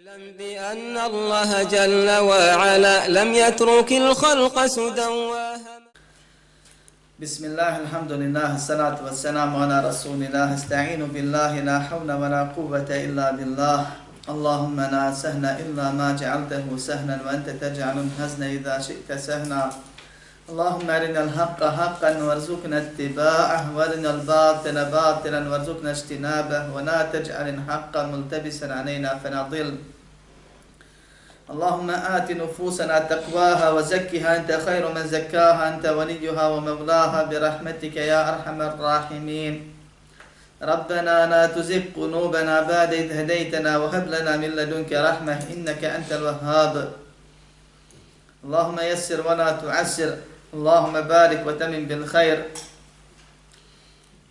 اعلم بأن الله جل وعلا لم يترك الخلق سدى بسم الله الحمد لله الصلاة والسلام على رسول الله. استعين بالله لا حول ولا قوة إلا بالله. اللهم لا سهل إلا ما جعلته سهلا وأنت تجعل الحزن إذا شئت سهلا. اللهم أرنا الحق حقا وارزقنا اتباعه وأرنا الباطل باطلا وارزقنا اجتنابه ولا تجعل الحق ملتبسا علينا فنضل. اللهم آت نفوسنا تقواها وزكها أنت خير من زكاها أنت وليها ومولاها برحمتك يا أرحم الراحمين. ربنا لا تزغ قلوبنا بعد إذ هديتنا وهب لنا من لدنك رحمة إنك أنت الوهاب. اللهم يسر ولا تعسر. اللهم بارك وتمن بالخير.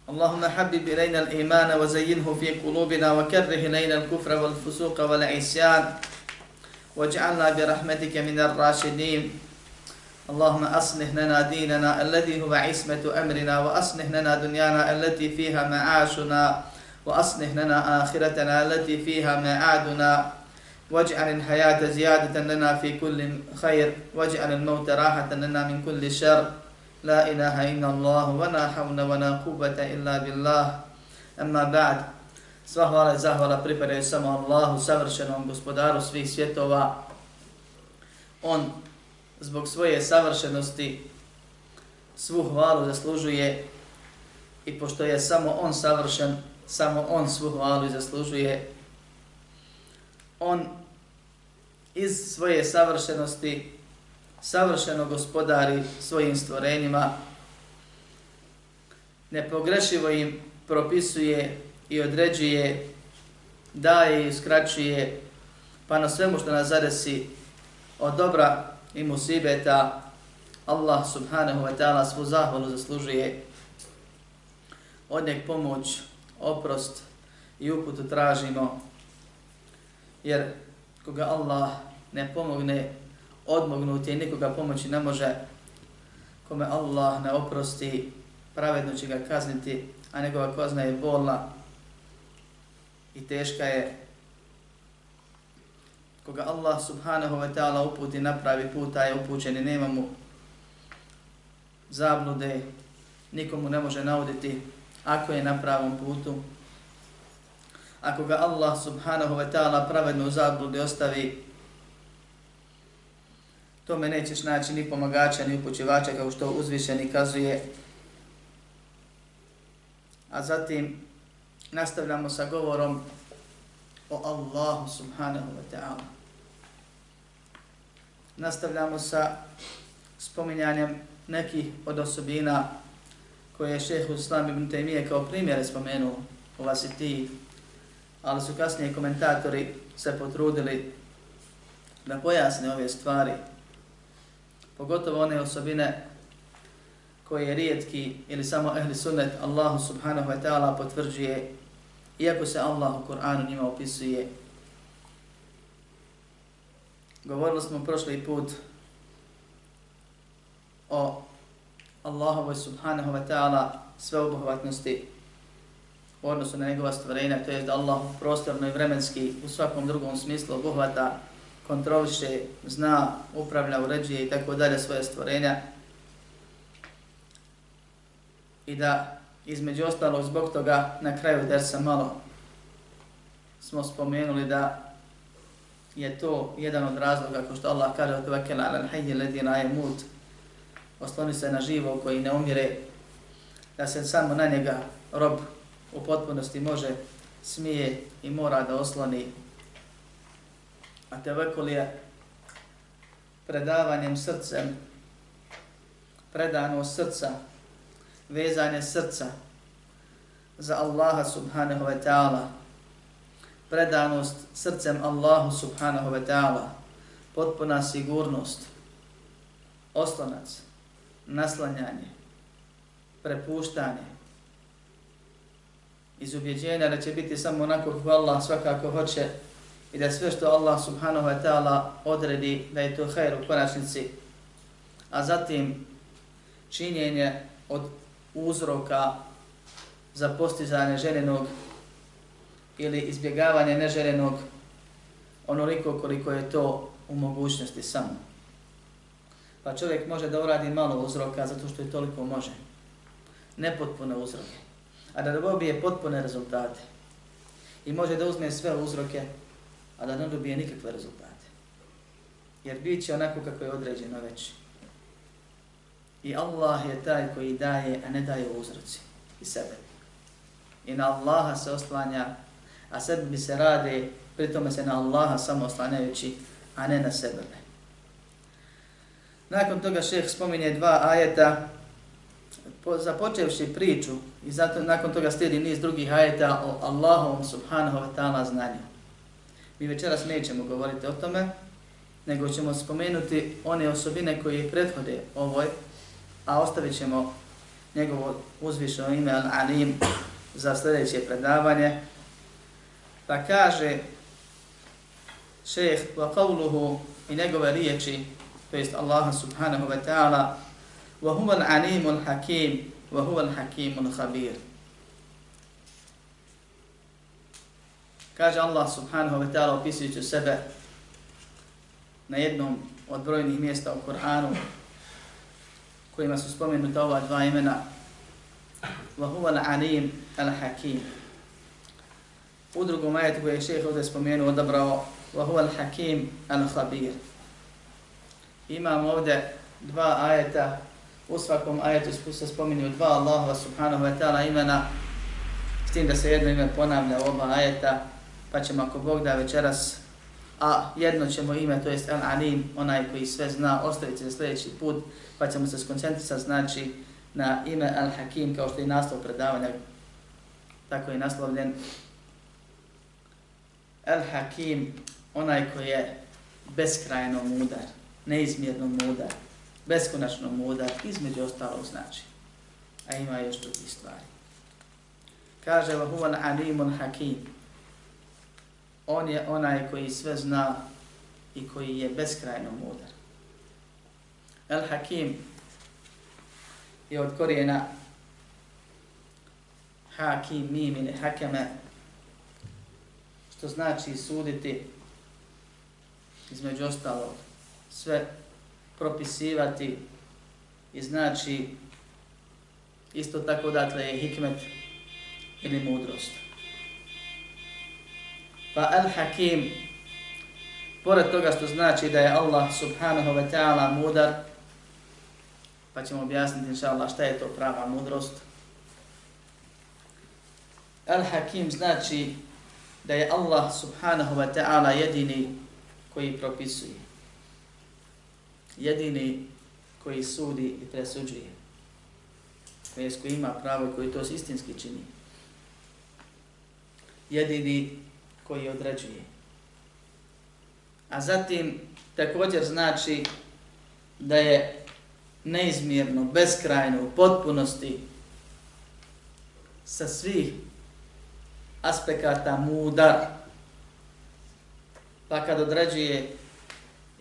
اللهم حبب إلينا الإيمان وزينه في قلوبنا وكره إلينا الكفر والفسوق والعصيان. واجعلنا برحمتك من الراشدين. اللهم أصلح لنا ديننا الذي هو عصمة أمرنا وأصلح لنا دنيانا التي فيها معاشنا وأصلح لنا آخرتنا التي فيها معادنا. واجعل الحياة زيادة لنا في كل خير واجعل الموت راحة لنا من كل شر لا إله إلا الله ولا حول ولا قوة إلا بالله أما بعد Sva hvala i zahvala pripadaju samo Allahu, savršenom gospodaru svih svjetova. On zbog svoje savršenosti svu hvalu zaslužuje i pošto je samo On savršen, samo On svu hvalu i zaslužuje. On iz svoje savršenosti savršeno gospodari svojim stvorenjima, nepogrešivo im propisuje i određuje, daje i skraćuje, pa na svemu što nas zadesi od dobra i musibeta, Allah subhanahu wa ta'ala svu zahvalu zaslužuje. Od njeg pomoć, oprost i uputu tražimo, jer koga Allah ne pomogne, odmognuti i nikoga pomoći ne može, kome Allah ne oprosti, pravedno će ga kazniti, a njegova kazna je bolna, i teška je koga Allah subhanahu wa ta'ala uputi na pravi put, a je upućen i nema mu zablude, nikomu ne može nauditi ako je na pravom putu. Ako ga Allah subhanahu wa ta'ala pravedno u zablude ostavi, tome nećeš naći ni pomagača, ni upućivača, kao što uzvišeni kazuje. A zatim, nastavljamo sa govorom o Allahu subhanahu wa ta'ala. Nastavljamo sa spominjanjem nekih od osobina koje je šehu Islam ibn Taymiye kao primjere spomenuo u Vasitiji, ali su kasnije komentatori se potrudili da pojasne ove stvari, pogotovo one osobine koje je rijetki ili samo ehli sunnet Allahu subhanahu wa ta'ala potvrđuje, iako se Allah u Kur'anu njima opisuje. Govorili smo prošli put o Allahovoj subhanahu wa ta'ala sveobuhvatnosti u odnosu na njegova stvorenja, to je da Allah prostorno i vremenski u svakom drugom smislu obuhvata, kontroliše, zna, upravlja, uređuje i tako dalje svoje stvorenja, i da između ostalog zbog toga na kraju dersa malo smo spomenuli da je to jedan od razloga ko što Allah kaže od vekela ala hayy la yamut. Osloni se na živo koji ne umire da se samo na njega rob u potpunosti može smije i mora da osloni a tevekul je predavanjem srcem predano srca vezanje srca za Allaha subhanahu wa ta'ala, predanost srcem Allahu subhanahu wa ta'ala, potpuna sigurnost, oslonac, naslanjanje, prepuštanje, iz ubjeđenja da će biti samo onako kako Allah svakako hoće i da sve što Allah subhanahu wa ta'ala odredi da je to hajr u konačnici, a zatim činjenje od uzroka za postizanje željenog ili izbjegavanje neželjenog onoliko koliko je to u mogućnosti samo. Pa čovjek može da uradi malo uzroka zato što je toliko može. Nepotpune uzroke. A da dobije potpune rezultate. I može da uzme sve uzroke, a da ne dobije nikakve rezultate. Jer bit će onako kako je određeno već. I Allah je taj koji daje, a ne daje uzroci i sebe. I na Allaha se oslanja, a sebi bi se radi, pritome se na Allaha samo oslanjajući, a ne na sebe. Nakon toga šeh spominje dva ajeta, po, započevši priču, i zato nakon toga slijedi niz drugih ajeta o Allahom subhanahu wa ta'ala znanju. Mi večeras nećemo govoriti o tome, nego ćemo spomenuti one osobine koje prethode ovoj, a ostavit ćemo njegovo uzvišeno ime Al-Alim za sljedeće predavanje. Pa kaže šeheh wa qavluhu i njegove riječi, to jest Allah subhanahu wa ta'ala, wa huwa al-alim al-hakim, wa huwa al-hakim al-khabir. Kaže Allah subhanahu wa ta'ala opisujući sebe na jednom od brojnih mjesta u Kur'anu kojima su spomenuta ova dva imena wa الْعَلِيمُ الْحَكِيمُ al-hakim. U drugom ajetu koji je šeheh ovdje spomenuo odabrao wa الْحَكِيمُ الْخَبِيرُ al-khabir. Imamo ovdje dva ajeta, u svakom ajetu se spominju dva Allahova subhanahu wa ta'ala imena, s tim da se jedno ime ponavlja u oba ajeta, pa ćemo ako Bog da večeras, a jedno ćemo ime, to jest Al-Alim, onaj koji sve zna, ostaviti za sljedeći put, pa ćemo se skoncentrisati znači na ime Al-Hakim, kao što je naslov predavanja, tako je naslovljen. Al-Hakim, onaj koji je beskrajno mudar, neizmjerno mudar, beskonačno mudar, između ostalog znači. A ima još drugih stvari. Kaže, wa huwa alimun hakim. On je onaj koji sve zna i koji je beskrajno mudar. El Hakim je od korijena Hakim, mim ili Hakeme, što znači suditi između ostalog sve propisivati i znači isto tako dakle je hikmet ili mudrost. Pa Al-Hakim, pored toga što znači da je Allah subhanahu wa ta'ala mudar, pa ćemo objasniti inša Allah šta je to prava mudrost. Al-Hakim znači da je Allah subhanahu wa ta'ala jedini koji propisuje. Jedini koji sudi i presuđuje. Koji ima pravo koji to istinski čini. Jedini koji određuje. A zatim također znači da je neizmjerno, beskrajno, u potpunosti sa svih aspekata mudar. Pa kad određuje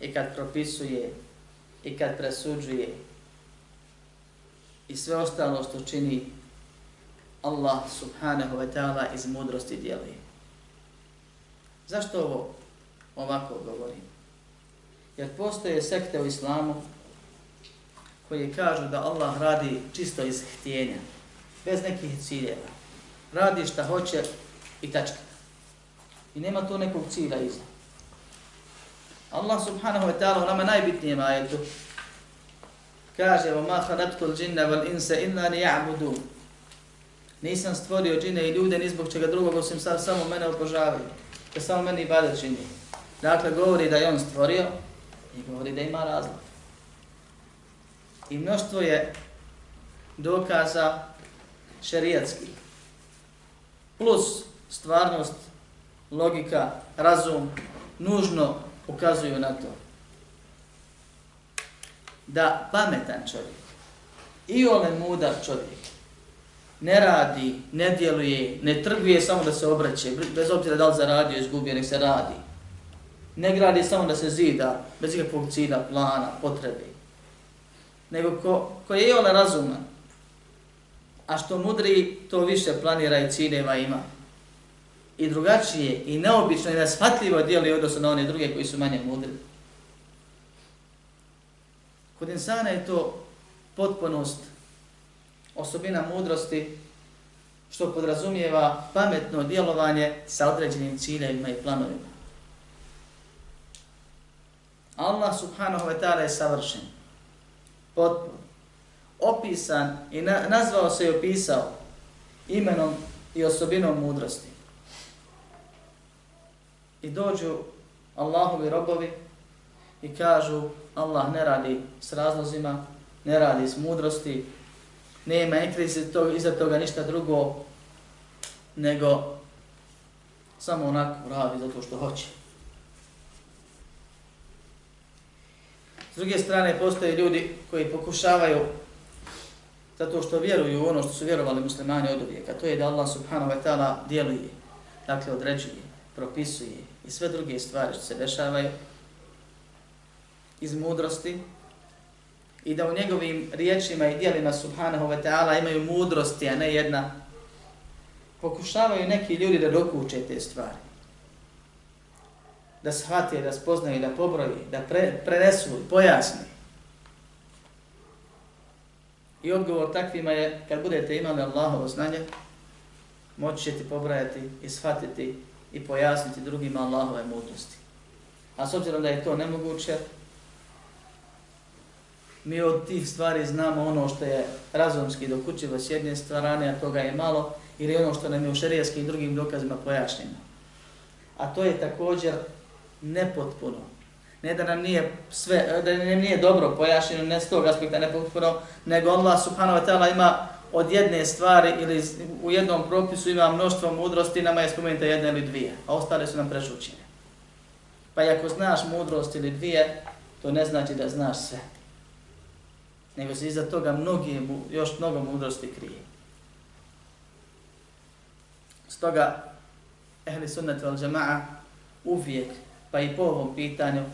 i kad propisuje i kad presuđuje i sve ostalo što čini Allah subhanahu wa ta'ala iz mudrosti djeluje. Zašto ovo ovako govorim? Jer postoje sekte u islamu koji kažu da Allah radi čisto iz htjenja, bez nekih ciljeva. Radi šta hoće i tačka. I nema tu nekog cilja iza. Allah subhanahu wa ta'ala u nama najbitnijem ajetu kaže وَمَا خَلَتْكُ الْجِنَّ وَالْإِنْسَ إِلَّا لِيَعْبُدُونَ Nisam stvorio džine i ljude ni zbog čega drugog osim sad samo mene obožavaju. Da samo meni ibadet čini. Dakle, govori da je on stvorio i govori da ima razlog. I mnoštvo je dokaza šerijatskih. Plus stvarnost, logika, razum, nužno ukazuju na to. Da pametan čovjek i ole mudar čovjek ne radi, ne djeluje, ne trguje samo da se obraće, bez obzira da li zaradio, izgubio, nek se radi. Ne gradi samo da se zida, bez ikakvog cilja, plana, potrebe. Nego ko, ko je ona razuman, a što mudri, to više planira i ciljeva ima. i drugačije i neobično i neshvatljivo djeluje odnosno na one druge koji su manje mudri. Kod insana je to potpunost, osobina mudrosti, što podrazumijeva pametno djelovanje sa određenim ciljevima i planovima. Allah subhanahu wa ta'ala je savršen, potpun, opisan i na, nazvao se i opisao imenom i osobinom mudrosti. I dođu Allahovi robovi i kažu Allah ne radi s razlozima, ne radi s mudrosti, nema ne krizi to, iza toga ništa drugo, nego samo onako radi zato što hoće. S druge strane, postoje ljudi koji pokušavaju zato što vjeruju u ono što su vjerovali muslimani od uvijeka. To je da Allah subhanahu wa ta'ala djeluje, dakle određuje, propisuje i sve druge stvari što se dešavaju iz mudrosti i da u njegovim riječima i dijelima subhanahu wa ta'ala imaju mudrosti, a ne jedna. Pokušavaju neki ljudi da dokuče te stvari. Da shvate, da spoznaju, da pobroji, da pre, prenesu, pojasni. I odgovor takvima je, kad budete imali Allahovo znanje, moći ćete pobrajati i shvatiti i pojasniti drugima Allahove mudrosti. A s obzirom da je to nemoguće, mi od tih stvari znamo ono što je razumski dokućivo s jedne strane, a toga je malo, ili ono što nam je u šarijaskim i drugim dokazima pojašnjeno. A to je također nepotpuno. Ne da nam nije sve, da nam nije dobro pojašnjeno, ne s tog aspekta nepotpuno, nego Allah subhanahu wa ta'ala ima od jedne stvari ili u jednom propisu ima mnoštvo mudrosti, nama je spomenuta jedna ili dvije, a ostale su nam prešućene. Pa ako znaš mudrost ili dvije, to ne znači da znaš sve nego se iza toga mnogi, još mnogo mudrosti krije. Stoga, ehli sunnet vel džema'a uvijek, pa i po ovom pitanju,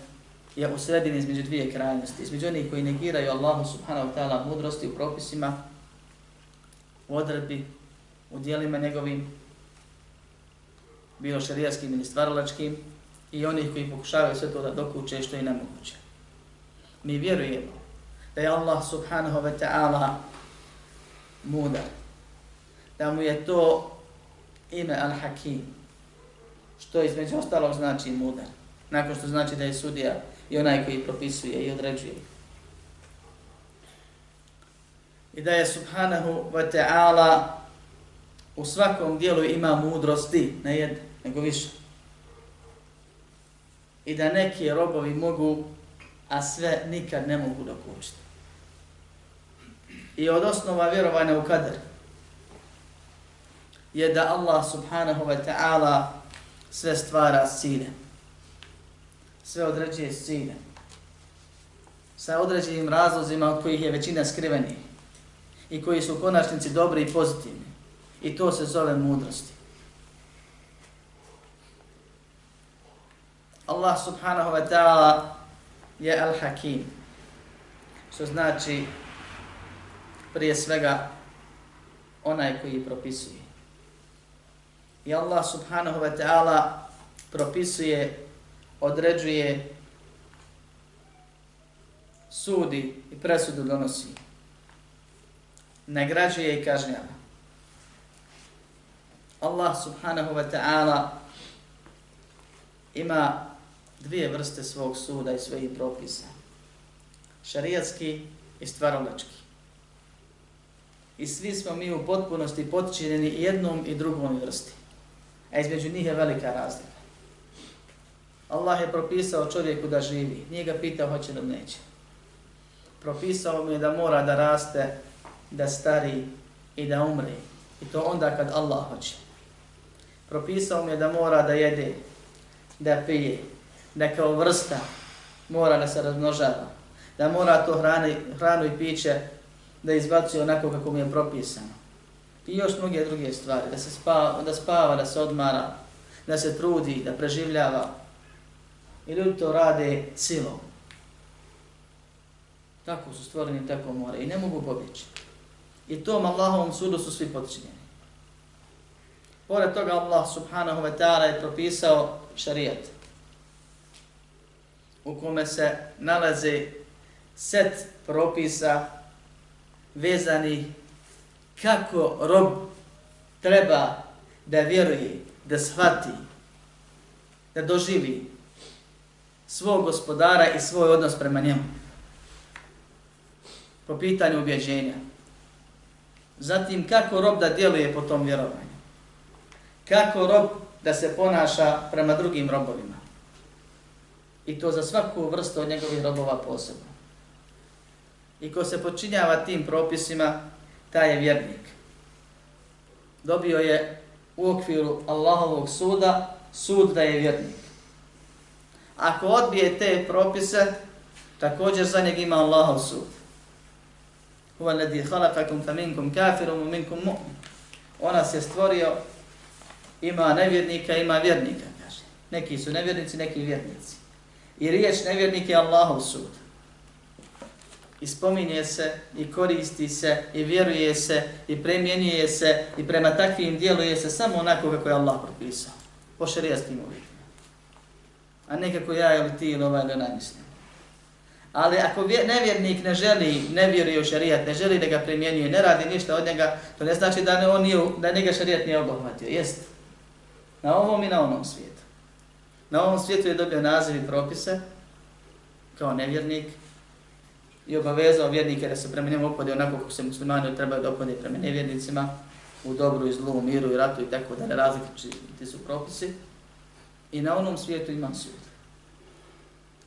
je u sredini između dvije krajnosti. Između onih koji negiraju Allahu subhanahu wa ta'ala mudrosti u propisima, u odredbi, u dijelima njegovim, bilo šarijaskim ili stvaralačkim, i onih koji pokušavaju sve to da dokuće što je nemoguće. Mi vjerujemo da je Allah subhanahu wa ta'ala mudar. Da mu je to ime Al-Hakim, što između ostalog znači mudar. Nakon što znači da je sudija i onaj koji propisuje i određuje. I da je subhanahu wa ta'ala u svakom dijelu ima mudrosti, ne jedne, nego više. I da neki robovi mogu, a sve nikad ne mogu dokučiti i od osnova vjerovanja u kader je da Allah subhanahu wa ta'ala sve stvara s ciljem. Sve određuje s ciljem. Sa određenim razlozima od kojih je većina skriveni i koji su u konačnici dobri i pozitivni. I to se zove mudrosti. Allah subhanahu wa ta'ala je al-hakim, što znači prije svega onaj koji propisuje. I Allah subhanahu wa ta'ala propisuje, određuje, sudi i presudu donosi. Nagrađuje i kažnjava. Allah subhanahu wa ta'ala ima dvije vrste svog suda i svojih propisa. Šarijatski i stvarolački i svi smo mi u potpunosti podčinjeni jednom i drugom vrsti. A između njih je velika razlika. Allah je propisao čovjeku da živi, nije ga pitao hoće li neće. Propisao mu je da mora da raste, da stari i da umre. I to onda kad Allah hoće. Propisao mu je da mora da jede, da pije, da kao vrsta mora da se razmnožava, da mora to hrani, hranu i piće da izbacuje onako kako mu je propisano. I još mnoge druge stvari, da se spava, da spava, da se odmara, da se trudi, da preživljava. I ljudi to rade silom. Tako su stvoreni, tako more i ne mogu pobjeći. I tom Allahovom sudu su svi podčinjeni. Pored toga Allah subhanahu wa ta'ala je propisao šarijat u kome se nalaze set propisa vezani kako rob treba da vjeruje, da shvati, da doživi svog gospodara i svoj odnos prema njemu. Po pitanju ubjeđenja. Zatim kako rob da djeluje po tom vjerovanju. Kako rob da se ponaša prema drugim robovima. I to za svaku vrstu od njegovih robova posebno. I ko se počinjava tim propisima, taj je vjernik. Dobio je u okviru Allahovog suda sud da je vjernik. Ako odbije te propise, također za njeg ima Allahov sud. Huwa alladhi khalaqakum faminkum kafirun wa minkum mu'min. Ona se stvorio ima nevjernika, ima vjernika, kaže. Neki su nevjernici, neki vjernici. I riječ nevjernik je Allahov sud. I spominje se, i koristi se, i vjeruje se, i premjenjuje se, i prema takvim djeluje se samo onako kako je Allah propisao. Po šarijastim uvijek a ne kako ja ili ti ili ovaj da najmislim. Ali ako nevjernik ne želi, ne vjeruje u šarijat, ne želi da ga primjenjuje, ne radi ništa od njega, to ne znači da, ne, on nije, da njega šarijat nije obohvatio. Jest. Na ovom i na onom svijetu. Na ovom svijetu je dobio naziv i propise kao nevjernik i obavezao vjernike da se prema njemu opode onako kako se muslimani trebaju da opode prema nevjernicima u dobru i zlu, u miru i ratu i tako da ne različiti su propisi i na onom svijetu ima sud.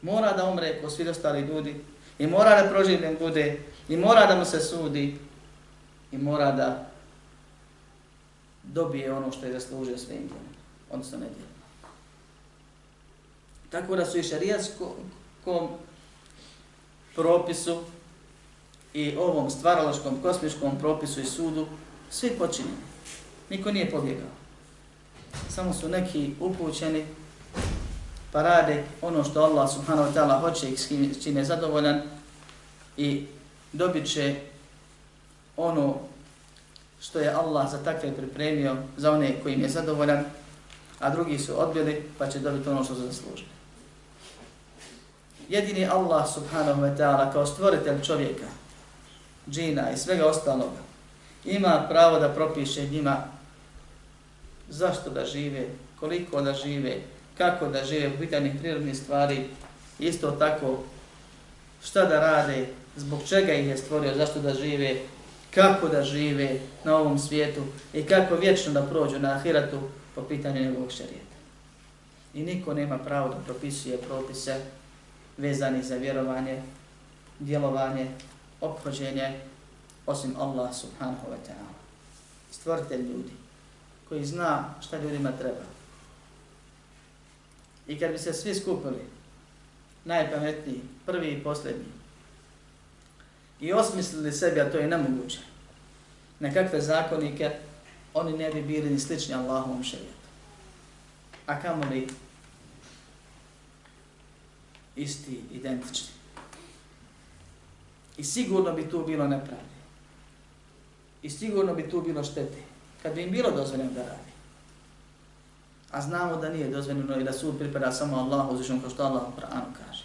Mora da umre ko svi ostali ljudi i mora da proživljen bude i mora da mu se sudi i mora da dobije ono što je zaslužio svojim djelom, odnosno ne djelom. Tako da su i šarijatskom propisu i ovom stvaraloškom kosmičkom propisu i sudu svi počinjeni. Niko nije pobjegao samo su neki upućeni pa rade ono što Allah subhanahu wa ta'ala hoće i s čime je zadovoljan i dobit će ono što je Allah za takve pripremio za one kojim je zadovoljan, a drugi su odbili pa će dobiti ono što su zaslužili. Jedini Allah subhanahu wa ta'ala kao stvoritelj čovjeka, džina i svega ostaloga ima pravo da propiše njima zašto da žive, koliko da žive, kako da žive u pitanju prirodnih stvari, isto tako šta da rade, zbog čega ih je stvorio, zašto da žive, kako da žive na ovom svijetu i kako vječno da prođu na ahiratu po pitanju njegovog šarijeta. I niko nema pravo da propisuje propise vezani za vjerovanje, djelovanje, obhođenje, osim Allah subhanahu wa ta'ala. Stvoritelj ljudi koji zna šta ljudima treba. I kad bi se svi skupili, najpametniji, prvi i posljednji, i osmislili sebi, a to je nemoguće, nekakve zakonike, oni ne bi bili ni slični Allahovom šarijetu. A kamo li isti, identični. I sigurno bi tu bilo nepravde. I sigurno bi tu bilo štete kad bi im bilo dozvoljeno da radi. A znamo da nije dozvoljeno i da sud pripada samo Allahu, uzvišom kao što Allah u Koranu kaže.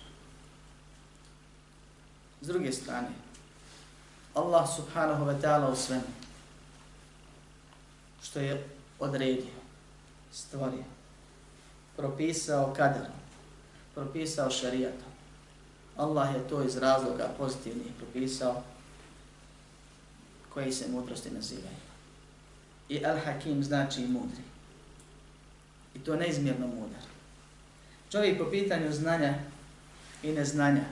S druge strane, Allah subhanahu wa ta'ala u svemu, što je odredio, stvorio, propisao kaderom, propisao šarijatom, Allah je to iz razloga pozitivnih propisao, koji se mudrosti nazivaju i al-hakim znači mudri. I to neizmjerno mudar. Čovjek po pitanju znanja i neznanja,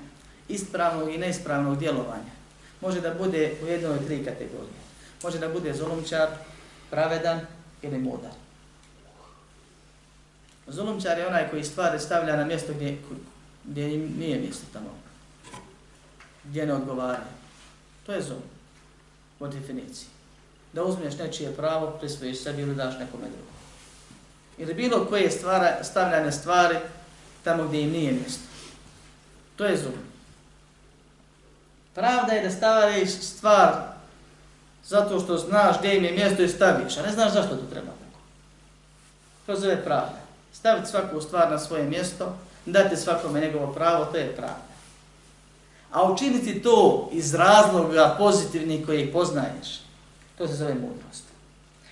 ispravnog i neispravnog djelovanja, može da bude u jednoj od tri kategorije. Može da bude zolomčar, pravedan ili mudar. Zulumčar je onaj koji stvari stavlja na mjesto gdje, gdje im nije mjesto tamo. Gdje ne odgovara. To je zulum. Po definiciji da uzmeš nečije pravo, prisvojiš sebi ili daš nekome drugom. Ili bilo koje stvara, stavljane stvari tamo gdje im nije mjesto. To je zulum. Pravda je da staviš stvar zato što znaš gdje im je mjesto i staviš, a ne znaš zašto to treba tako. To zove pravda. Staviti svaku stvar na svoje mjesto, dati svakome njegovo pravo, to je pravda. A učiniti to iz razloga pozitivnih koje poznaješ, to se zove mudrost.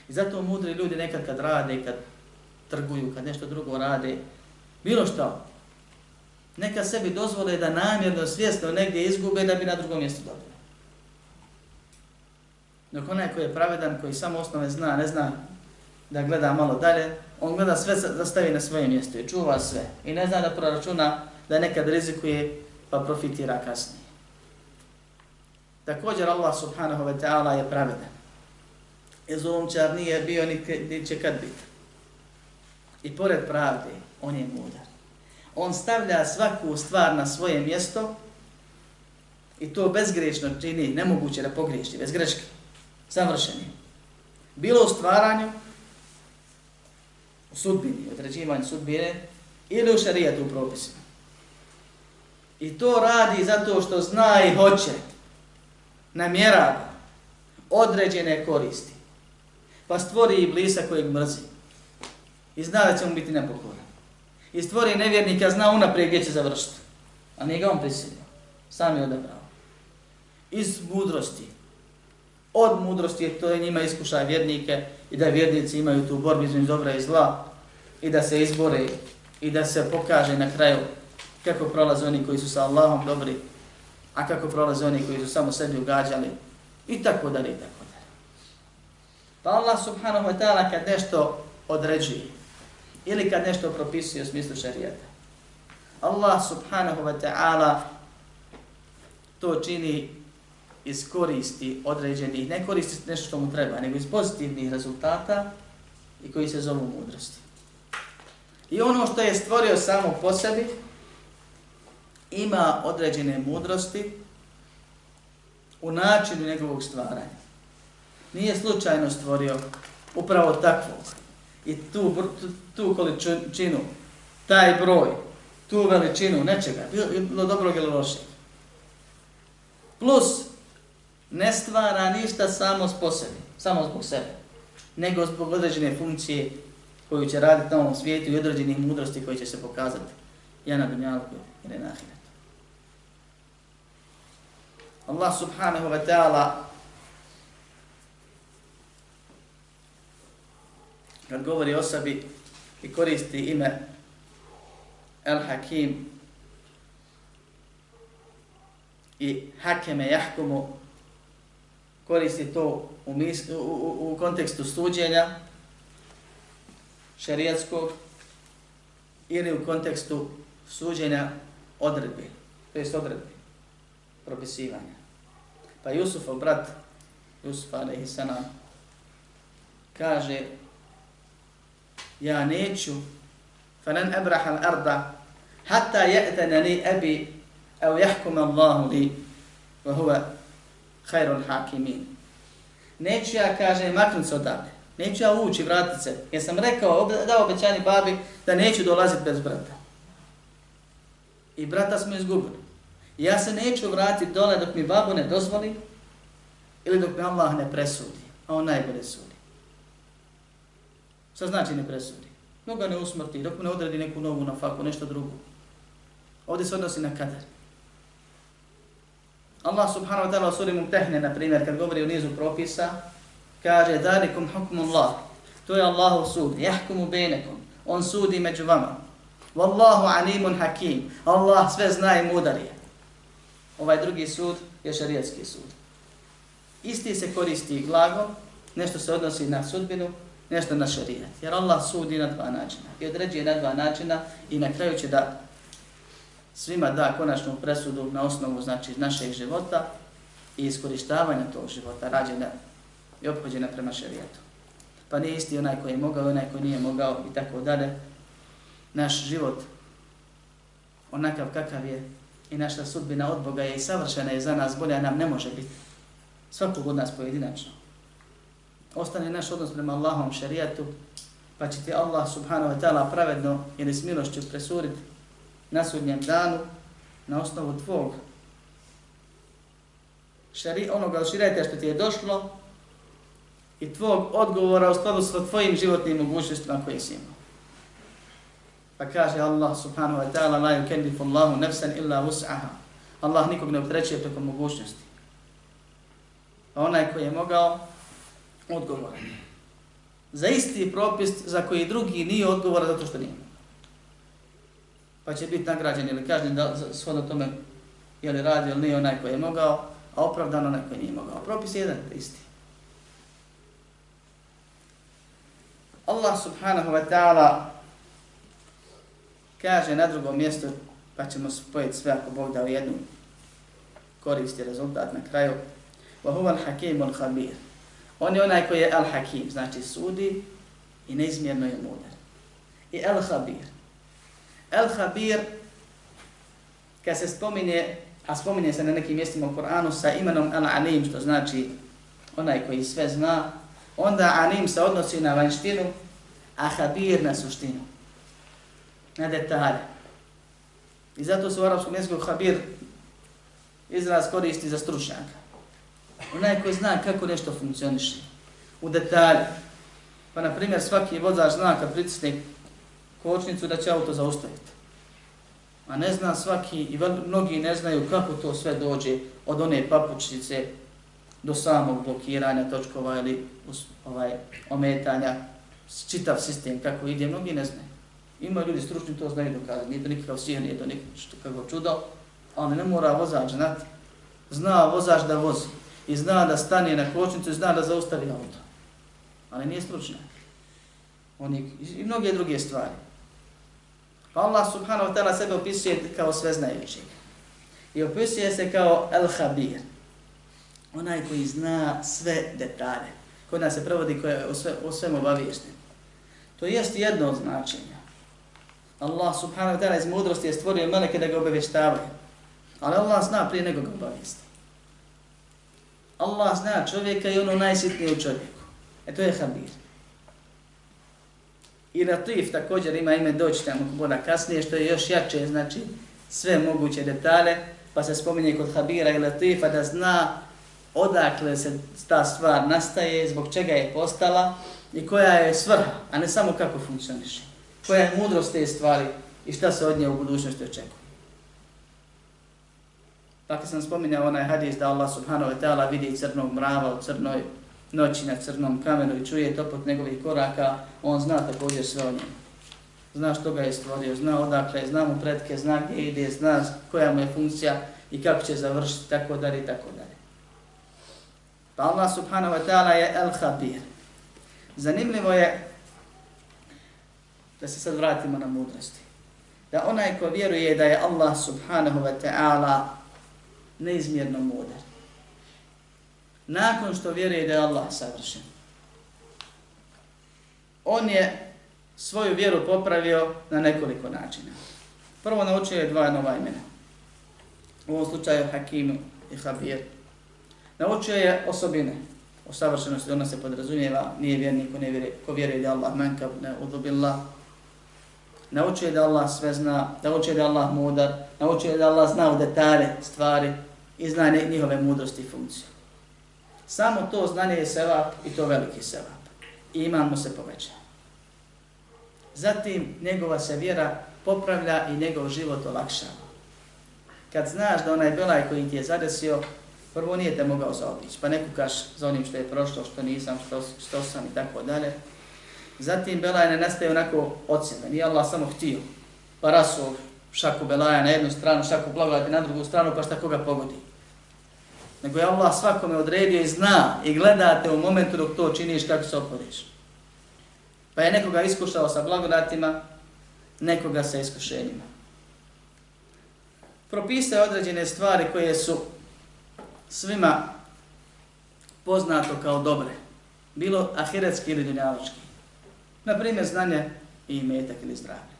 I zato mudri ljudi nekad kad rade, kad trguju, kad nešto drugo rade, bilo što, neka sebi dozvole da namjerno, svjesno negdje izgube da bi na drugom mjestu dobili. Dok onaj koji je pravedan, koji samo osnove zna, ne zna da gleda malo dalje, on gleda sve da stavi na svoje mjesto i čuva sve. I ne zna da proračuna da nekad rizikuje pa profitira kasnije. Također Allah subhanahu wa ta'ala je pravedan. I zulumčar nije bio ni će kad biti. I pored pravde, on je mudar. On stavlja svaku stvar na svoje mjesto i to bezgrešno čini, nemoguće da pogriješi, bez greške, Savršen je. Bilo u stvaranju, sudbini, određivanju sudbine, ili u šarijatu u propisima. I to radi zato što zna i hoće, namjerava određene koristi. Pa stvori i blisa kojeg mrzi. I zna da će mu biti nepokoran. I stvori nevjernika, zna unaprijed gdje će završiti. A nije ga on prisilio. Sam je odabrao. Iz mudrosti. Od mudrosti to je njima iskušaj vjernike i da vjernici imaju tu borbu između dobra i zla i da se izbore i da se pokaže na kraju kako prolaze oni koji su sa Allahom dobri, a kako prolaze oni koji su samo sebi ugađali i tako dalje i tako dalje. Pa Allah subhanahu wa ta'ala kad nešto određuje ili kad nešto propisuje u smislu šarijeta, Allah subhanahu wa ta'ala to čini iz koristi određenih, ne koristi nešto što mu treba, nego iz pozitivnih rezultata i koji se zovu mudrosti. I ono što je stvorio samo po sebi, ima određene mudrosti u načinu njegovog stvaranja. Nije slučajno stvorio upravo takvog i tu, tu, količinu, taj broj, tu veličinu nečega, bilo dobrog ili lošeg. Plus, ne stvara ništa samo s samo zbog sebe, nego zbog određene funkcije koju će raditi na ovom svijetu i određenih mudrosti koji će se pokazati ja na dunjalku i na ahiretu. Allah subhanahu wa ta'ala kad govori o sebi i koristi ime El Hakim i Hakeme Jahkumu koristi to u, mis, u, u, u kontekstu suđenja šerijatskog ili u kontekstu suđenja odredbi, to jest odredbi, propisivanja. Pa Jusufov brat, Jusuf a.s. kaže ja neću fanan abraha al-arda hatta ya'tana li abi aw yahkum Allahu li wa huwa khairul hakimin. Neću ja, kaže, maknut se odavde. Neću ja ući, vratit se. Jer sam rekao, dao obećani babi, da neću dolaziti bez brata. I brata smo izgubili. Ja se neću vratiti dole dok mi babu ne dozvoli ili dok mi Allah ne presudi. A on najbolje sudi. Šta znači ne presudi? Dok ga ne usmrti, dok mu ne odredi neku novu na faku, nešto drugo. Ovdje se odnosi na kadar. Allah subhanahu wa ta'ala u suri Mumtehne, na primjer, kad govori o nizu propisa, kaže, dalikum hukmullah. To je Allahov sud. Jahkumu benekum. On sudi među vama. Wallahu alimun hakim. Allah sve zna i mudar je. Ovaj drugi sud je šarijatski sud. Isti se koristi glagom, nešto se odnosi na sudbinu, nešto na šarijat. Jer Allah sudi na dva načina. I određuje na dva načina i na kraju će da svima da konačnu presudu na osnovu znači našeg života i iskorištavanja tog života, rađenja i obhođena prema šarijetu. Pa nije isti onaj koji je mogao, onaj koji nije mogao i tako dalje. Naš život onakav kakav je i naša sudbina od Boga je i savršena je za nas bolja nam ne može biti. Svakog od nas pojedinačno ostane naš odnos prema Allahom šarijatu, pa će ti Allah subhanahu wa ta'ala pravedno ili s milošću presuriti na sudnjem danu na osnovu tvog šari, onoga širijata što ti je došlo i tvog odgovora u skladu sa tvojim životnim mogućnostima koje si imao. Pa kaže Allah subhanahu wa ta'ala la yukellifu Allahu nafsan illa wus'aha. Allah nikog ne opterećuje preko mogućnosti. A onaj koji je mogao, odgovoran. Za isti propis za koji drugi nije odgovora zato što nije. Pa će biti nagrađen ili kažnjen da shodno tome je li radio ili nije onaj koji je mogao, a opravdan onaj koji nije mogao. Propis je jedan, isti. Allah subhanahu wa ta'ala kaže na drugom mjestu, pa ćemo spojiti sve ako Bog dao jednu koristi rezultat na kraju. Wa huwa al-hakim al-khabir. On je onaj koji je al-hakim, znači sudi i neizmjerno je mudar. I al-khabir. Al-khabir, kad se spominje, a spominje se na nekim mjestima u Koranu sa imenom al-alim, što znači onaj koji sve zna, onda anim se odnosi na vanštinu, a habir na suštinu, na detalje. I zato se u arapskom jeziku habir izraz koristi za stručnjaka. Onaj koji zna kako nešto funkcioniše, u detalje. Pa, na primjer, svaki vozač zna kad pritisne kočnicu da će auto zaustaviti. A ne zna svaki, i mnogi ne znaju kako to sve dođe od one papučice do samog blokiranja točkova ili ovaj, ometanja, čitav sistem kako ide, mnogi ne znaju. Ima ljudi stručni to znaju dokazati, nije to nikakav sijen, nije to nikakav čudo, ali ne mora vozač znati. Zna vozač da vozi i zna da stane na kočnicu i zna da zaustavi auto. Ali nije stručnjak. Oni, I mnoge druge stvari. Pa Allah subhanahu wa ta'ala sebe opisuje kao sveznajućeg. I opisuje se kao el-habir onaj koji zna sve detalje. Kod nas se prevodi koja je o, sve, o svem obaviješten. To jest jedno od značenja. Allah subhanahu wa ta'ala iz mudrosti je stvorio meleke da ga obavještavaju. Ali Allah zna prije nego ga obavijesti. Allah zna čovjeka i ono najsitnije u čovjeku. E to je habir. I Latif također ima ime doći tamo kuboda kasnije, što je još jače, znači sve moguće detalje, pa se spominje kod Habira i Latifa da zna odakle se ta stvar nastaje, zbog čega je postala i koja je svrha, a ne samo kako funkcioniše. Koja je mudrost te stvari i šta se od nje u budućnosti očekuje. Tako sam spominjao onaj hadis da Allah subhanahu wa ta'ala vidi crnog mrava u crnoj noći na crnom kamenu i čuje topot njegovih koraka, on zna također sve o njemu. Zna što ga je stvorio, zna odakle, zna mu predke, zna gdje ide, zna koja mu je funkcija i kako će završiti, tako dalje i tako dalje. Pa Allah subhanahu wa ta'ala je el-habir. Zanimljivo je da se sad vratimo na mudrosti. Da onaj ko vjeruje da je Allah subhanahu wa ta'ala neizmjerno mudar. Nakon što vjeruje da je Allah savršen. On je svoju vjeru popravio na nekoliko načina. Prvo naučio je dva nova imena. U ovom slučaju Hakimu i Habiru. Naučio je osobine. O savršenosti ona se podrazumijeva, nije vjernik ko, ne vjeruje, ko vjeruje da Allah mankav, ne udubillah. Naučio je da Allah sve zna, naučio je da Allah mudar, naučio je da Allah zna u detalje stvari i zna njihove mudrosti i funkcije. Samo to znanje je sevap i to veliki sevap. I iman mu se poveća. Zatim njegova se vjera popravlja i njegov život olakšava. Kad znaš da onaj belaj koji ti je zadesio, Prvo nije te mogao zaobići, pa ne kukaš za onim što je prošlo, što nisam, što, što sam i tako dalje. Zatim Belaj ne nastaje onako od sebe, nije Allah samo htio, pa rasuo šaku Belaja na jednu stranu, šaku blagodati na drugu stranu, pa šta koga pogodi. Nego je Allah svakome odredio i zna i gledate u momentu dok to činiš kako se oporiš. Pa je nekoga iskušao sa blagodatima, nekoga sa iskušenjima. Propisao određene stvari koje su svima poznato kao dobre, bilo ahiretski ili dunjaločki. Naprimjer, znanje i imetak ili zdravlje.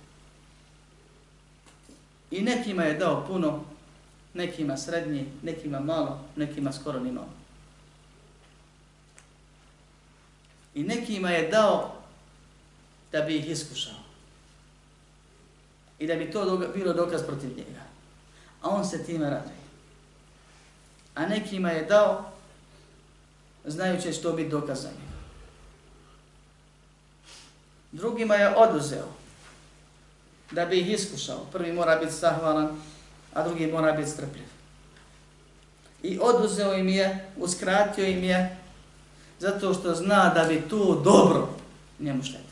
I nekima je dao puno, nekima srednji, nekima malo, nekima skoro ni malo. I nekima je dao da bi ih iskušao. I da bi to bilo dokaz protiv njega. A on se time raduje a nekima je dao znajući što biti dokazanje. Drugima je oduzeo da bi ih iskušao. Prvi mora biti zahvalan, a drugi mora biti strpljiv. I oduzeo im je, uskratio im je, zato što zna da bi to dobro njemu štetilo.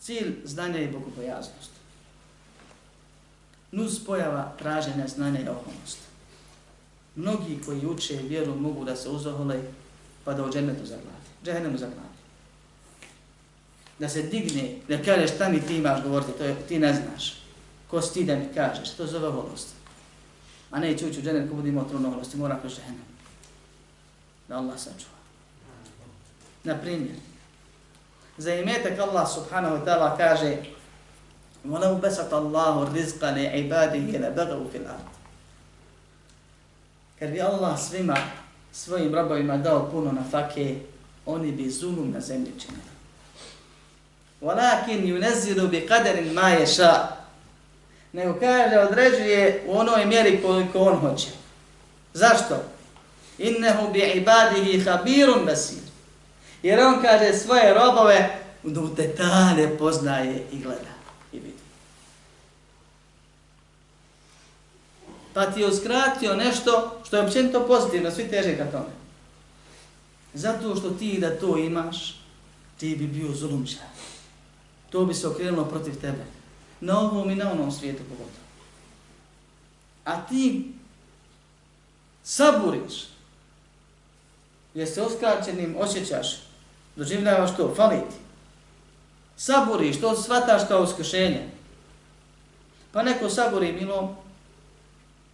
Cilj znanja je bogobojaznost. Nus pojava traženja znanja i oholnosti. Mnogi koji uče vjeru mogu da se uzohole pa da u džennetu zagladi. Džehennemu zagladi. Da se digne, da kaže šta mi ti imaš govoriti, to je, ti ne znaš. Ko si ti da mi kažeš, to zove oholost. A ne ući u džennet ko budi imao trudno oholosti, mora kroz džehennem. Da Allah sačuva. Na primjer, za imetak Allah subhanahu wa ta'ala kaže وَلَوْ بَسَتَ اللَّهُ الرِّزْقَ لِعِبَادِهِ لَبَغَوْ فِي الْأَرْضِ Kad bi Allah svima svojim robovima dao puno na fake, oni bi zulum na zemlji činili. وَلَكِنْ يُنَزِّلُ بِقَدَرٍ مَا يَشَاءُ Nego kaže, određuje u onoj mjeri koliko on hoće. Zašto? Innehu bi ibadihi habirun basir. Jer on kaže svoje robove u detalje poznaje i gleda Pa ti je uskratio nešto što je općenito pozitivno, svi teže ka tome. Zato što ti da to imaš, ti bi bio zulumčan. To bi se okrenulo protiv tebe. Na ovom i na onom svijetu pogotovo. A ti saburiš, jer se uskraćenim osjećaš, doživljavaš to, fali ti. Saburiš, to shvataš kao uskršenje. Pa neko saburi milom,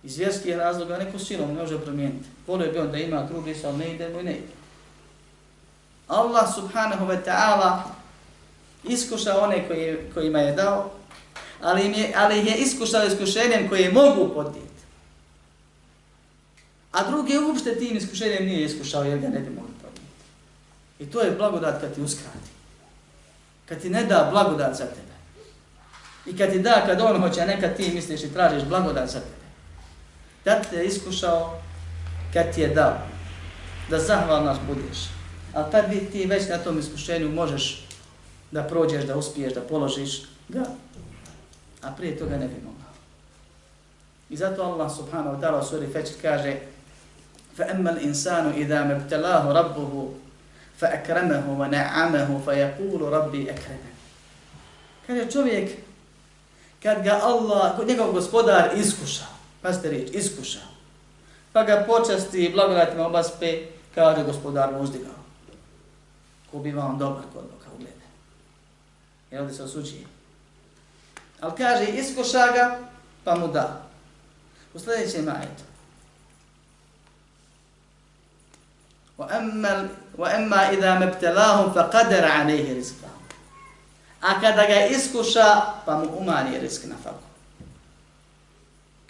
iz vjerskih razloga, neko silom ne može promijeniti. Volio bi on da ima drugi, ali ne ide, i ne ide. Allah subhanahu wa ta'ala iskuša one koji, kojima je dao, ali, im je, ali je iskušao iskušenjem koje mogu podnijeti. A druge uopšte tim iskušenjem nije iskušao jer ga ne bi mogli podnijeti. I to je blagodat kad ti uskrati. Kad ti ne da blagodat za tebe. I kad ti da, kad on hoće, a nekad ti misliš i tražiš blagodat za tebe Da te je iskušao kad ti je dao. Da zahvalnaš budeš. A tad bi ti već na tom iskušenju možeš da prođeš, da uspiješ, da položiš ga. A prije toga ne bi mogao. I zato Allah subhanahu wa ta'ala u suri Fečr kaže فَأَمَّا الْإِنسَانُ إِذَا مَبْتَلَاهُ رَبُّهُ فَأَكْرَمَهُ وَنَعَمَهُ فَيَقُولُ رَبِّي أَكْرَمَهُ Kaže čovjek, kad ga Allah, njegov gospodar iskuša, pa ste riječ, iskuša, pa ga počasti i blagodatima obaspe, kaže gospodar mu uzdigao. Ko biva on dobar kod Boga, uglede. Jer ovdje se osuđuje. Ali kaže, iskuša ga, pa mu da. U sljedećem ajetu. وَأَمَّا إِذَا مَبْتَلَاهُمْ فَقَدَرَ عَلَيْهِ رِزْقَهُ A kada ga iskuša, pa mu umani risk na faku.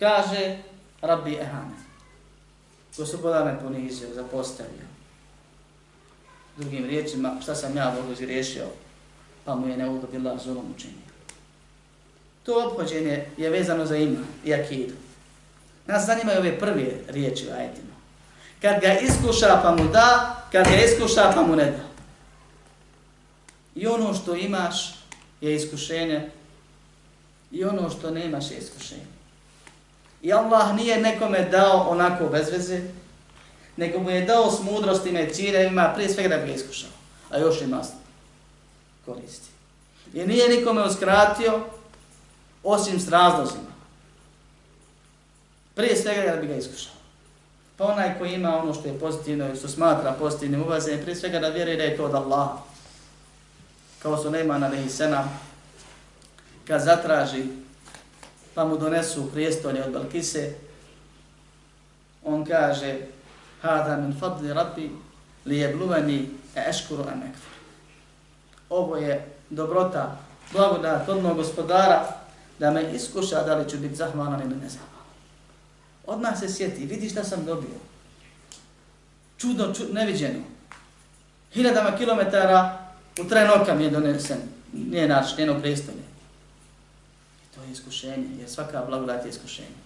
Kaže, Rabbi Ehane, gospodar me ponizio, zapostavio. Drugim riječima, šta sam ja Bogu izriješio, pa mu je neudobila zulom učinio. To obhođenje je vezano za ima i akidu. Nas zanimaju ove prve riječi u ajetima. Kad ga iskuša pa mu da, kad ga iskuša pa mu ne da. I ono što imaš je iskušenje i ono što nemaš je iskušenje. I Allah nije nekome dao onako bez veze, nego mu je dao s mudrostima i ciljevima prije svega da bi ga iskušao. A još ima koristi. I nije nikome uskratio osim s razlozima. Prije svega da bi ga iskušao. Pa onaj koji ima ono što je pozitivno i što smatra pozitivnim uvazem, prije svega da vjeruje da je to od Allaha. Kao su Neyman alaihi senam, kad zatraži, pa mu donesu prijestolje od Balkise, on kaže, hada min fadli rabbi li je bluvani e eškuru amekfur. Ovo je dobrota, blagodat od mojeg gospodara, da me iskuša da li ću biti zahvalan ili nezahvalan. Odmah se sjeti, vidi šta sam dobio. Čudno, čud, neviđeno. Hiljadama kilometara u tren oka mi je donesen, nije naš, njeno prijestolje. To je iskušenje, jer svaka blagodat je iskušenje.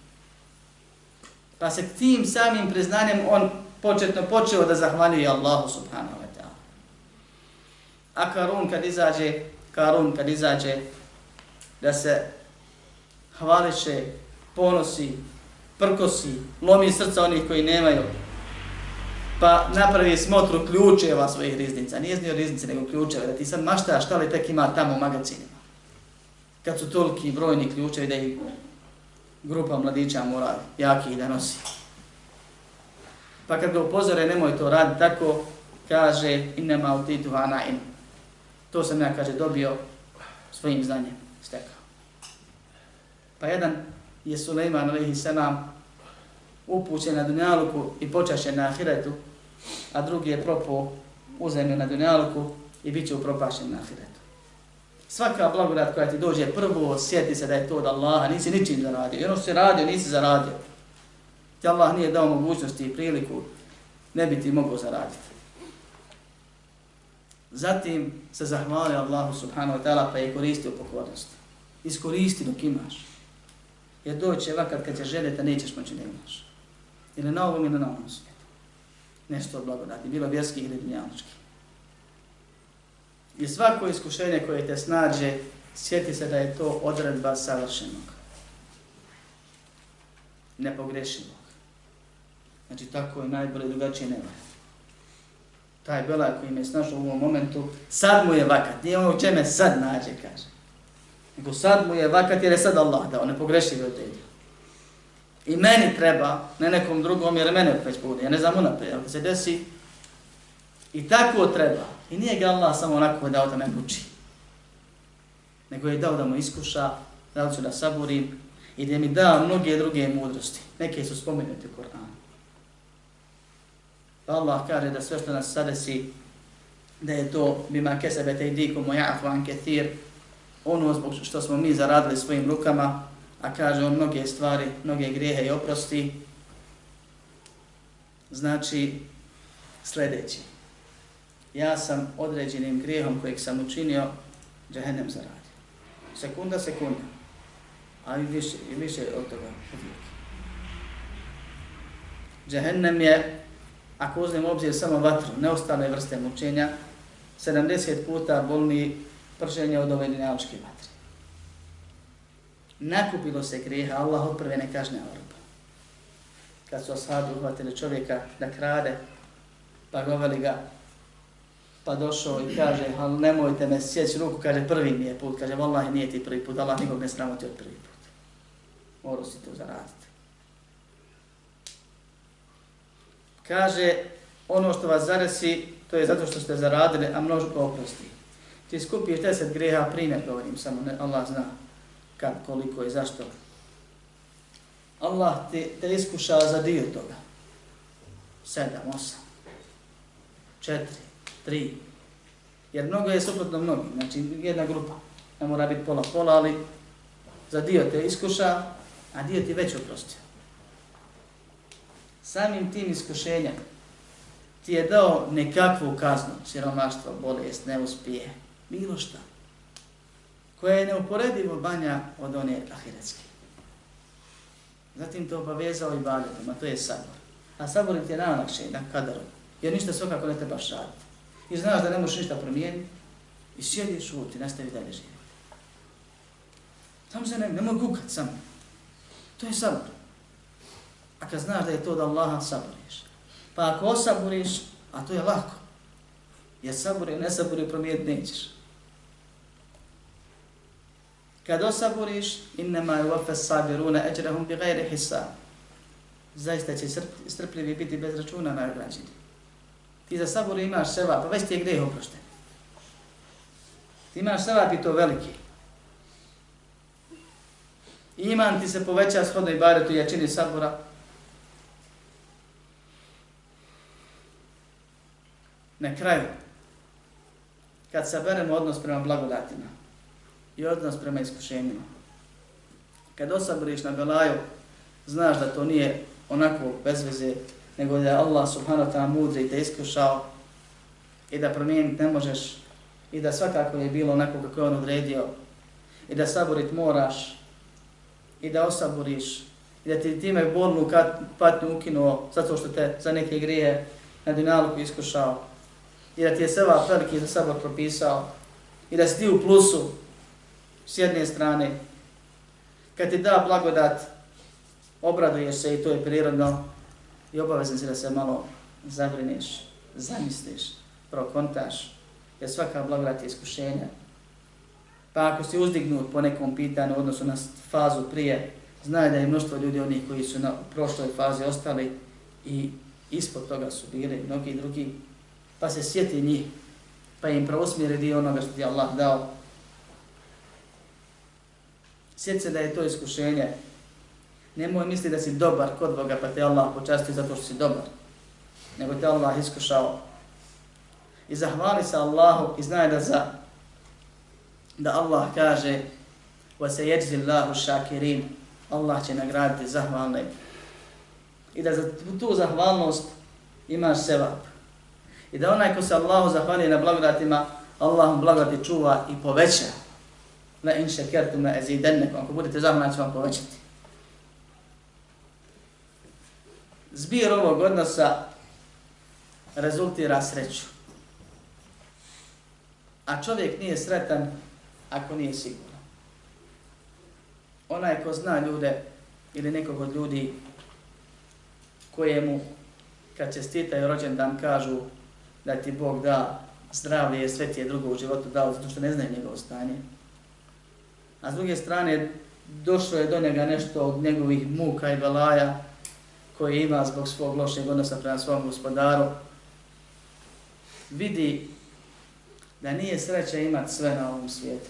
Pa se tim samim priznanjem on početno počeo da zahvaljuje Allahu subhanahu wa ta'ala. A Karun kad izađe Karun kad izađe da se hvališe, ponosi, prkosi, lomi srca onih koji nemaju, pa napravi smotru ključeva svojih riznica. Nije znio riznice, nego ključeva, da ti sad maštaš šta li tek ima tamo u magazinima. Kad su toliki brojni ključevi da ih grupa mladića mora jaki da nosi. Pa kad ga upozore, nemoj to raditi tako, kaže, inema utitu vana in. To sam ja, kaže, dobio svojim znanjem, stekao. Pa jedan je Suleiman, alaihi selam upućen na dunjaluku i počašen na ahiretu, a drugi je propo u zemlju na dunjaluku i bit će upropašen na ahiretu. Svaka blagodat koja ti dođe prvo, sjeti se da je to od Allaha, nisi ničim zaradio. I ono si radio, nisi zaradio. Ti Allah nije dao mogućnosti i priliku, ne bi ti mogao zaraditi. Zatim se zahvali Allahu subhanahu wa ta'ala pa je koristio pokornost. Iskoristi dok imaš. Jer doće vakat kad će željeti, nećeš moći ne imaš. Ili na ovom ili na ovom svijetu. Nešto blagodati, bilo vjerskih ili dunjanički. I svako iskušenje koje te snađe, sjeti se da je to odredba savršenog. Nepogrešivog. Znači tako je najbolje drugačije nema. Taj belaj koji me snašao u ovom momentu, sad mu je vakat. Nije ono čeme sad nađe, kaže. Nego sad mu je vakat jer je sad Allah dao, nepogrešivo je tebi. I meni treba, ne nekom drugom, jer mene već bude, ja ne znam unaprijed, ako se desi, i tako treba. I nije ga Allah samo onako dao da me uči. Nego je dao da mu iskuša, dao ću da saburim, i da mi dao mnoge druge mudrosti. Neke su spomenuti u Koranu. Pa Allah kaže da sve što nas sadesi, da je to bima kesebete i diku mojafu an ketir, ono zbog što smo mi zaradili svojim rukama, a kaže on mnoge stvari, mnoge grijehe i oprosti, znači sljedeći. Ja sam određenim grijehom kojeg sam učinio, džahennem zaradio. Sekunda, sekunda. A i više, i više od toga uvijek. Džahennem je, ako uzmem obzir samo vatru, neostale vrste mučenja, 70 puta bolni prženje od ove dinjaličke vatre nakupilo se grijeha, Allah od prve ne kažne orba. Kad su ashabi uhvatili čovjeka da krade, pa govali ga, pa došao i kaže, ali nemojte me sjeći ruku, kaže, prvi mi je put, kaže, vallahi nije ti prvi put, Allah nikog ne sramoti od prvi put. Morao si to zaraditi. Kaže, ono što vas zaresi, to je zato što ste zaradili, a množko oprosti. Ti skupiš deset greha, primjer govorim samo, ne, Allah zna kad, koliko i zašto. Allah te, te iskuša za dio toga. Sedam, osam, četiri, tri. Jer mnogo je suprotno mnogi, znači jedna grupa. Ne mora biti pola pola, ali za dio te iskuša, a dio ti već oprostio. Samim tim iskušenjem ti je dao nekakvu kaznu, siromaštvo, bolest, neuspije, bilo šta koja je neuporedivo banja od one ahiretske. Zatim to obavezao i baljetom, a to je sabor. A sabor ti je najlakše na kadaru, jer ništa svakako ne trebaš raditi. I znaš da ne možeš ništa promijeniti i sjedi, šuti, nastavi dalje živjeti. Samo se ne, nemoj kukat sam. To je sabor. A kad znaš da je to da Allaha saboriš. Pa ako osaboriš, a to je lako. Jer sabori i ne sabori promijeniti nećeš. Kad osaburiš, innama je uvafe sabiruna eđrahum bi gajri hisa. Zaista će strpljivi biti bez računa na nagrađeni. Ti za sabor imaš seba, pa već ti je greh oprošten. Ti imaš seva, i to veliki. Iman ti se poveća shodno i baretu jačini sabora. Na kraju, kad saberemo odnos prema blagodatima, i odnos prema iskušenjima. Kad osaboriš na belaju, znaš da to nije onako bez veze, nego da je Allah subhanahu wa ta'ala mudri i te iskušao i da promijeniti ne možeš i da svakako je bilo onako kako je on odredio i da saborit moraš i da osaboriš i da ti time bolnu patnju ukinuo zato što te za neke grije na dinaluku iskušao i da ti je seba veliki za sabor propisao i da si ti u plusu s jedne strane. Kad ti da blagodat, obraduješ se i to je prirodno i obavezan si da se malo zabrineš, zamisliš, prokontaš, jer svaka blagodat je iskušenja. Pa ako si uzdignut po nekom pitanju u odnosu na fazu prije, znaj da je mnoštvo ljudi onih koji su na prošloj fazi ostali i ispod toga su bili mnogi drugi, pa se sjeti njih, pa im preusmjeri dio onoga što ti Allah dao. Sjeti se da je to iskušenje. Nemoj misli da si dobar kod Boga, pa te Allah počasti zato što si dobar. Nego te Allah iskušao. I zahvali se Allahu i znaj da za da Allah kaže wa sayajzi Allahu shakirin. Allah će nagraditi zahvalne i da za tu zahvalnost imaš sevap. I da onaj ko se Allahu zahvali na blagodatima, Allah mu blagodati čuva i poveća. La in šekertum la ezidennekom. Ako budete zahvalni, će vam povećati. Zbir ovog odnosa rezultira sreću. A čovjek nije sretan ako nije siguran. Onaj ko zna ljude ili nekog od ljudi kojemu kad čestitaju rođendan kažu da ti Bog da zdravlje, sve ti je drugo u životu dao, zato što ne znaju njegovo stanje. A s druge strane, došlo je do njega nešto od njegovih muka i belaja koje ima zbog svog lošeg odnosa prema svom gospodaru. Vidi da nije sreća imati sve na ovom svijetu.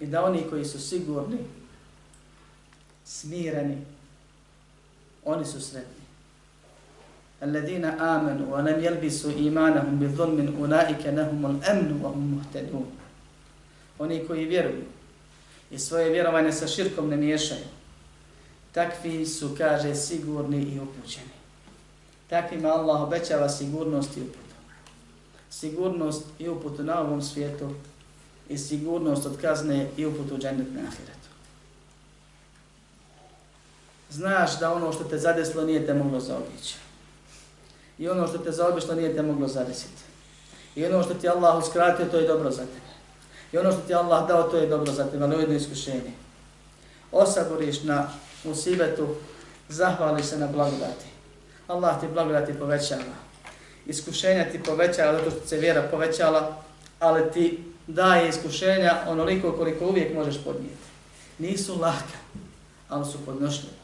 I da oni koji su sigurni, smireni, oni su sretni. Alladina amanu wa lam yalbisu imanahum bi dhulmin ulaika lahum al-amn wa hum muhtadun. Oni koji vjeruju i svoje vjerovanje sa širkom ne miješaju. Takvi su, kaže, sigurni i upućeni. Takvima Allah obećava sigurnost i uputu. Sigurnost i uputu na ovom svijetu i sigurnost od kazne i uputu džennet na ahiretu. Znaš da ono što te zadeslo nije te moglo zaobići. I ono što te zaobišlo nije te moglo zadesiti. I ono što ti Allah uskratio, to je dobro za tebe. I ono što ti Allah dao, to je dobro za tebe, ali ujedno iskušenje. Osaboriš na musibetu, zahvali se na blagodati. Allah ti blagodati povećava. Iskušenja ti povećava zato što se vjera povećala, ali ti daje iskušenja onoliko koliko uvijek možeš podnijeti. Nisu laka, ali su podnošljive.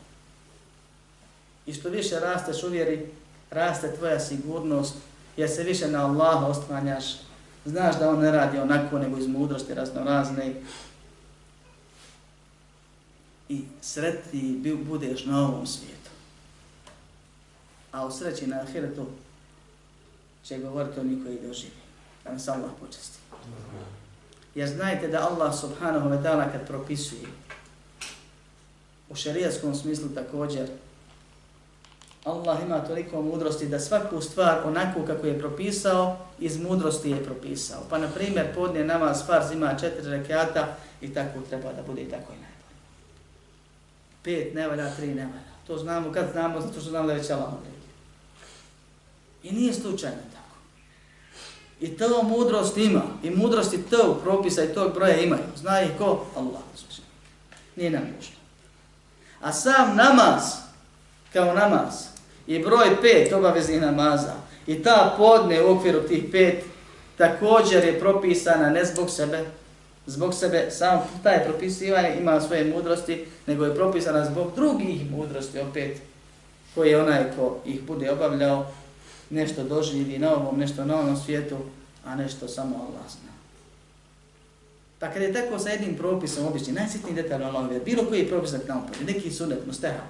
I što više rasteš u vjeri, raste tvoja sigurnost, jer se više na Allaha ostvanjaš. Znaš da on ne radi onako, nego iz mudrosti razno razne. I sretni budeš na ovom svijetu. A u sreći na ahiretu će govoriti oni koji doživi. Da nas Allah počesti. Jer znajte da Allah subhanahu wa ta'ala kad propisuje u šarijaskom smislu također Allah ima toliko mudrosti da svaku stvar onako kako je propisao, iz mudrosti je propisao. Pa na primjer podne namaz farz ima četiri rekata i tako treba da bude i tako i najbolje. Pet ne valja, tri ne valja. To znamo kad znamo, zato što znamo da je već Allah I nije slučajno tako. I to mudrost ima. I mudrost i to propisa i tog broja imaju. Zna ih ko? Allah. Nije nam nužno. A sam namaz, kao namaz, i broj pet obaveznih namaza, i ta podne u okviru tih pet, također je propisana ne zbog sebe, zbog sebe, sam taj propisivanje ima svoje mudrosti, nego je propisana zbog drugih mudrosti opet, koje onaj ko ih bude obavljao, nešto doživi na ovom, nešto na ovom svijetu, a nešto samo Allah zna. Pa kada je tako sa jednim propisom obični, najsitniji detalj Allah vjer, bilo koji propis na nam neki sunet, musteha,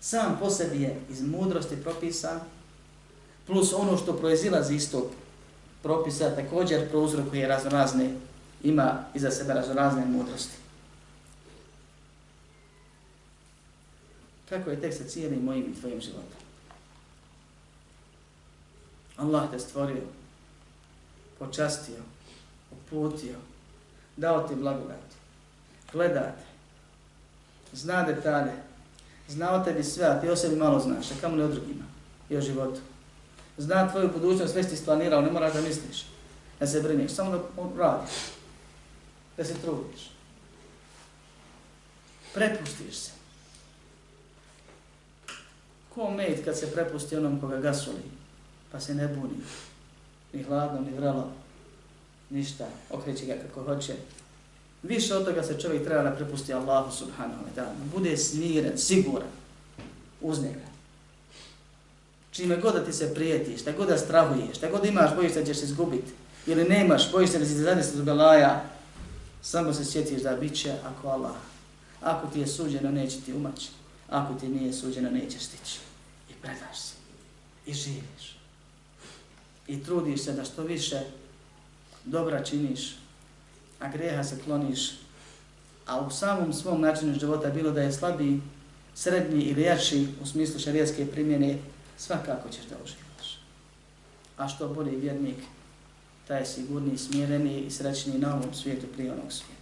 sam po sebi je iz mudrosti propisa, plus ono što proizilazi iz tog propisa, također prouzrokuje raznorazne, ima iza sebe raznorazne mudrosti. Kako je tek sa cijelim mojim i tvojim životom? Allah te stvorio, počastio, uputio, dao ti blagodati, gledate, zna detalje, zna o tebi sve, a ti o sebi malo znaš, a kamo ne o drugima i o životu. Zna tvoju budućnost, sve ti splanirao, ne moraš da misliš. da se brineš, samo da radiš, da se trudiš. Prepustiš se. Ko med kad se prepusti onom koga gasoli, pa se ne buni, ni hladno, ni vrelo, ništa, okreće ga kako hoće. Više od toga se čovjek treba da prepusti Allahu subhanahu wa ta'ala. Bude smiren, siguran uz njega. Čime god da ti se prijetiš, šta god da strahuješ, šta god imaš, bojiš da ćeš se izgubiti, ili nemaš, bojiš se da si zadesiti do belaja, samo se sjetiš da bit će ako Allah. Ako ti je suđeno, neće ti umaći. Ako ti nije suđeno, nećeš stići. I predaš se. I živiš. I trudiš se da što više dobra činiš, a greha se kloniš, a u samom svom načinu života bilo da je slabiji, srednji ili jači u smislu šarijetske primjene, svakako ćeš da uživaš. A što bolji vjernik, taj je sigurni, smireni i srećni na ovom svijetu prije onog svijeta.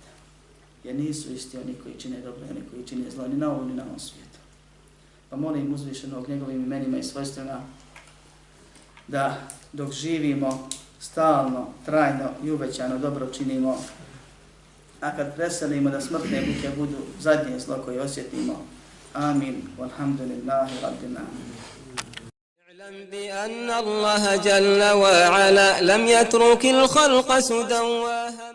Jer nisu isti oni koji čine dobro, oni koji čine zlo, ni na ovom ni na ovom svijetu. Pa molim uzvišenog njegovim imenima i svojstvena da dok živimo stalno, trajno i uvećano dobro činimo, a kad preselimo da smrtne buke budu zadnje zlo koje osjetimo, amin, walhamdulillahi rabbil alamin. اعلم بأن الله جل وعلا لم يترك الخلق سدى وهدى.